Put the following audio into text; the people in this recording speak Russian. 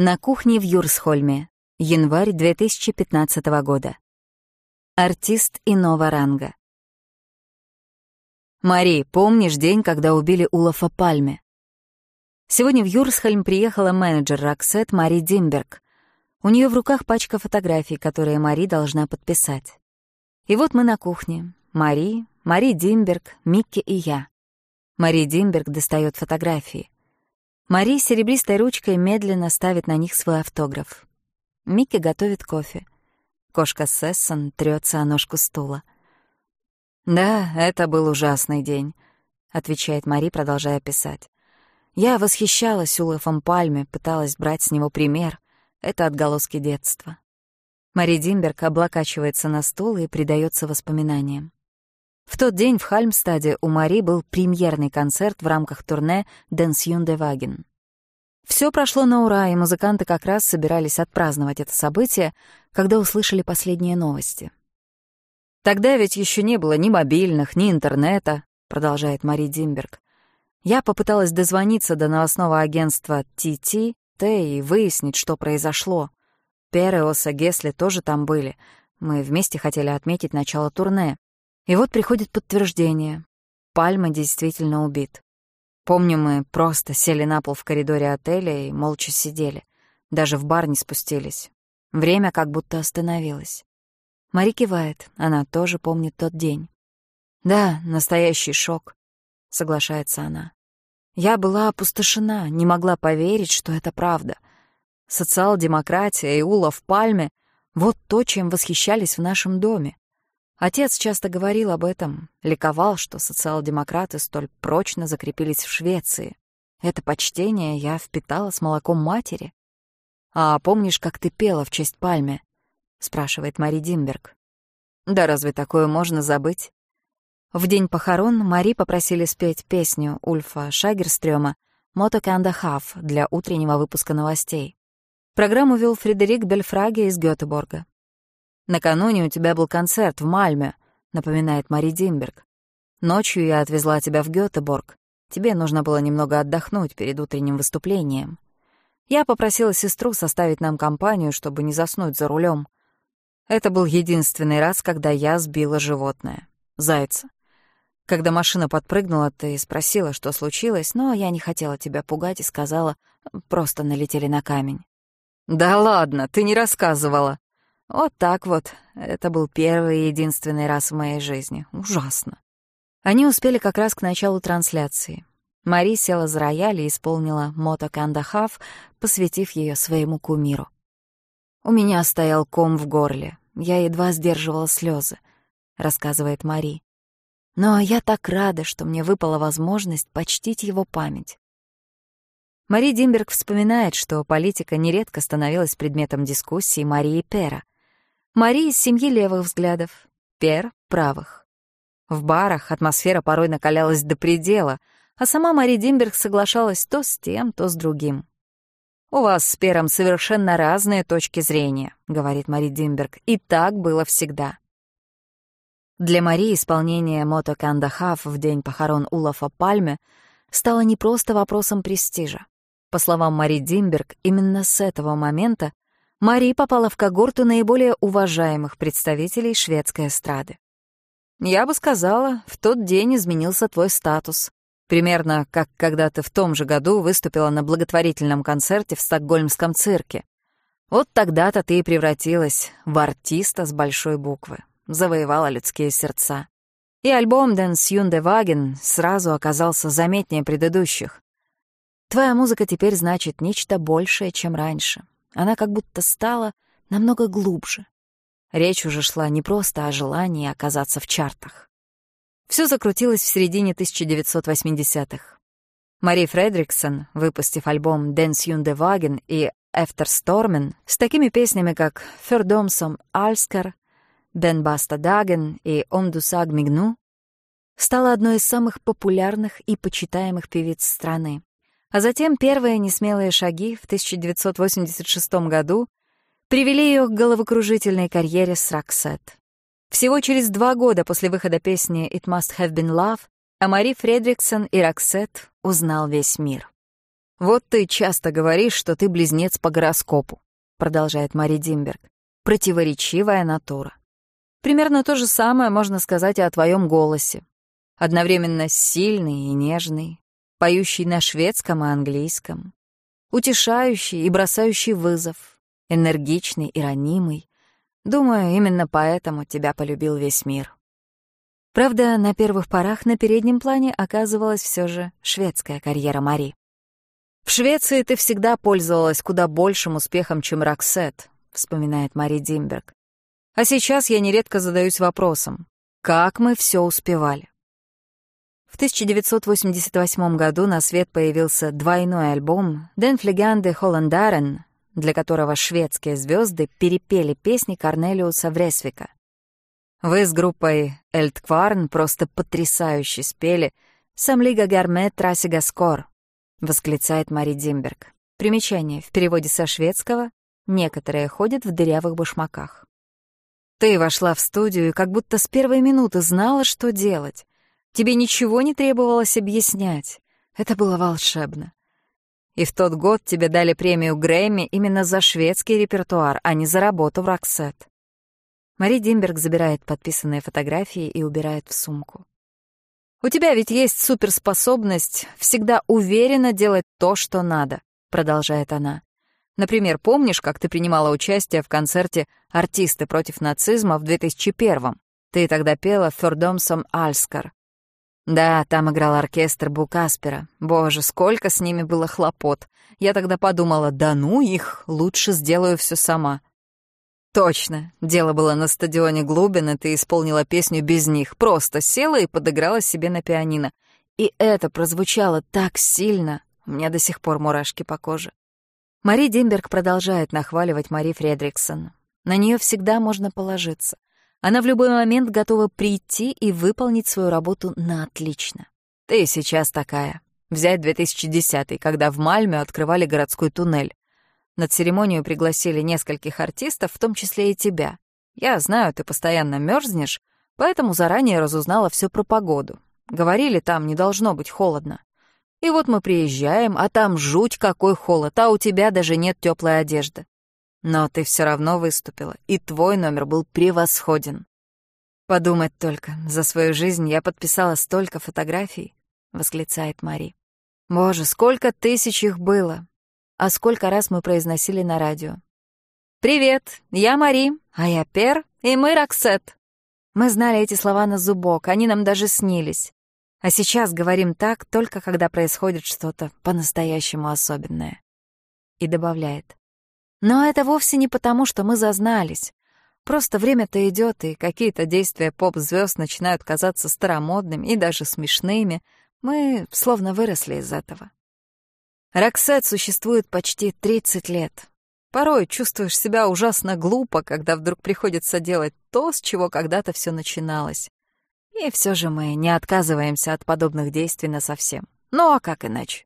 На кухне в Юрсхольме. Январь 2015 года. Артист иного ранга. Мари, помнишь день, когда убили Улафа Пальме? Сегодня в Юрсхольм приехала менеджер Роксет Мари Димберг. У нее в руках пачка фотографий, которые Мари должна подписать. И вот мы на кухне. Мари, Мари Димберг, Микки и я. Мари Димберг достает фотографии. Мари серебристой ручкой медленно ставит на них свой автограф. Микки готовит кофе. Кошка Сессон трется о ножку стула. «Да, это был ужасный день», — отвечает Мари, продолжая писать. «Я восхищалась Улэфом Пальме, пыталась брать с него пример. Это отголоски детства». Мари Димберг облокачивается на стул и предается воспоминаниям. В тот день в Хальмстаде у Мари был премьерный концерт в рамках турне «Денсьюн де Ваген». Все прошло на ура, и музыканты как раз собирались отпраздновать это событие, когда услышали последние новости. «Тогда ведь еще не было ни мобильных, ни интернета», — продолжает Мари Димберг. «Я попыталась дозвониться до новостного агентства TT, Т и выяснить, что произошло. Пер и Оса Гесли тоже там были. Мы вместе хотели отметить начало турне. И вот приходит подтверждение. Пальма действительно убит. Помню, мы просто сели на пол в коридоре отеля и молча сидели. Даже в бар не спустились. Время как будто остановилось. Мари кивает, она тоже помнит тот день. «Да, настоящий шок», — соглашается она. «Я была опустошена, не могла поверить, что это правда. Социал-демократия и Ула в Пальме — вот то, чем восхищались в нашем доме. Отец часто говорил об этом, ликовал, что социал-демократы столь прочно закрепились в Швеции. Это почтение я впитала с молоком матери. «А помнишь, как ты пела в честь Пальме?» — спрашивает Мари Димберг. «Да разве такое можно забыть?» В день похорон Мари попросили спеть песню Ульфа Шагерстрёма «Мото Кандахав» для утреннего выпуска новостей. Программу вел Фредерик Бельфраге из Гётеборга. «Накануне у тебя был концерт в Мальме», — напоминает Мари Димберг. «Ночью я отвезла тебя в Гётеборг. Тебе нужно было немного отдохнуть перед утренним выступлением. Я попросила сестру составить нам компанию, чтобы не заснуть за рулем. Это был единственный раз, когда я сбила животное. Зайца. Когда машина подпрыгнула, ты спросила, что случилось, но я не хотела тебя пугать и сказала, просто налетели на камень. «Да ладно, ты не рассказывала», вот так вот. Это был первый и единственный раз в моей жизни. Ужасно. Они успели как раз к началу трансляции. Мари села за рояль и исполнила «Мото Кандахав», посвятив ее своему кумиру. «У меня стоял ком в горле. Я едва сдерживала слезы, рассказывает Мари. «Но я так рада, что мне выпала возможность почтить его память. Мари Димберг вспоминает, что политика нередко становилась предметом дискуссий Марии Пера, Мари из семьи левых взглядов, Пер — правых. В барах атмосфера порой накалялась до предела, а сама Мари Димберг соглашалась то с тем, то с другим. «У вас с Пером совершенно разные точки зрения», — говорит Мари Димберг, — «и так было всегда». Для Мари исполнение «Мото Кандахав» в день похорон Улафа Пальме стало не просто вопросом престижа. По словам Мари Димберг, именно с этого момента Мари попала в когорту наиболее уважаемых представителей шведской эстрады. Я бы сказала, в тот день изменился твой статус. Примерно как когда ты в том же году выступила на благотворительном концерте в стокгольмском цирке. Вот тогда-то ты и превратилась в артиста с большой буквы, завоевала людские сердца. И альбом «Den Сьюнде Ваген» сразу оказался заметнее предыдущих. Твоя музыка теперь значит нечто большее, чем раньше. Она как будто стала намного глубже. Речь уже шла не просто о желании оказаться в чартах. Все закрутилось в середине 1980-х. Мари Фредриксон, выпустив альбом «Dance Юн де Ваген» и «Efter Stormen» с такими песнями, как «Фердомсом Альскар», «Den bästa dagen» и «Om du såg mig nu», стала одной из самых популярных и почитаемых певиц страны. А затем первые несмелые шаги в 1986 году привели ее к головокружительной карьере с Роксет. Всего через два года после выхода песни «It Must Have Been Love» о Мари Фредриксон и Роксет узнал весь мир. «Вот ты часто говоришь, что ты близнец по гороскопу», — продолжает Мари Димберг. «Противоречивая натура. Примерно то же самое можно сказать и о твоем голосе. Одновременно сильный и нежный, поющий на шведском и английском, утешающий и бросающий вызов, энергичный и ранимый. Думаю, именно поэтому тебя полюбил весь мир. Правда, на первых порах на переднем плане оказывалась все же шведская карьера Мари. «В Швеции ты всегда пользовалась куда большим успехом, чем Роксет», — вспоминает Мари Димберг. «А сейчас я нередко задаюсь вопросом, как мы все успевали?» В 1988 году на свет появился двойной альбом «Den Hollandaren», для которого шведские звезды перепели песни Корнелиуса Вресвика. Вы с группой «Эльткварн» просто потрясающе спели «Самлига гарме трассига скор», — восклицает Мари Димберг. Примечание. В переводе со шведского «Некоторые ходят в дырявых башмаках». Ты вошла в студию и как будто с первой минуты знала, что делать. Тебе ничего не требовалось объяснять. Это было волшебно. И в тот год тебе дали премию Грэмми именно за шведский репертуар, а не за работу в Роксет. Мари Димберг забирает подписанные фотографии и убирает в сумку. «У тебя ведь есть суперспособность всегда уверенно делать то, что надо», — продолжает она. «Например, помнишь, как ты принимала участие в концерте «Артисты против нацизма» в 2001-м? Ты тогда пела «Фердомсом Альскар». Да, там играл оркестр Букаспера. Боже, сколько с ними было хлопот. Я тогда подумала, да ну их, лучше сделаю все сама. Точно, дело было на стадионе Глубин, ты исполнила песню без них. Просто села и подыграла себе на пианино. И это прозвучало так сильно. У меня до сих пор мурашки по коже. Мари Димберг продолжает нахваливать Мари Фредриксон. На нее всегда можно положиться. Она в любой момент готова прийти и выполнить свою работу на отлично. Ты сейчас такая. Взять 2010 когда в Мальме открывали городской туннель. На церемонию пригласили нескольких артистов, в том числе и тебя. Я знаю, ты постоянно мерзнешь, поэтому заранее разузнала все про погоду. Говорили, там не должно быть холодно. И вот мы приезжаем, а там жуть какой холод, а у тебя даже нет теплой одежды. Но ты все равно выступила, и твой номер был превосходен. Подумать только, за свою жизнь я подписала столько фотографий, восклицает Мари. Боже, сколько тысяч их было. А сколько раз мы произносили на радио. «Привет, я Мари, а я Пер, и мы Роксет». Мы знали эти слова на зубок, они нам даже снились. А сейчас говорим так, только когда происходит что-то по-настоящему особенное. И добавляет. Но это вовсе не потому, что мы зазнались. Просто время-то идет, и какие-то действия поп-звезд начинают казаться старомодными и даже смешными. Мы словно выросли из этого. Роксет существует почти 30 лет. Порой чувствуешь себя ужасно глупо, когда вдруг приходится делать то, с чего когда-то все начиналось. И все же мы не отказываемся от подобных действий насовсем. Ну а как иначе?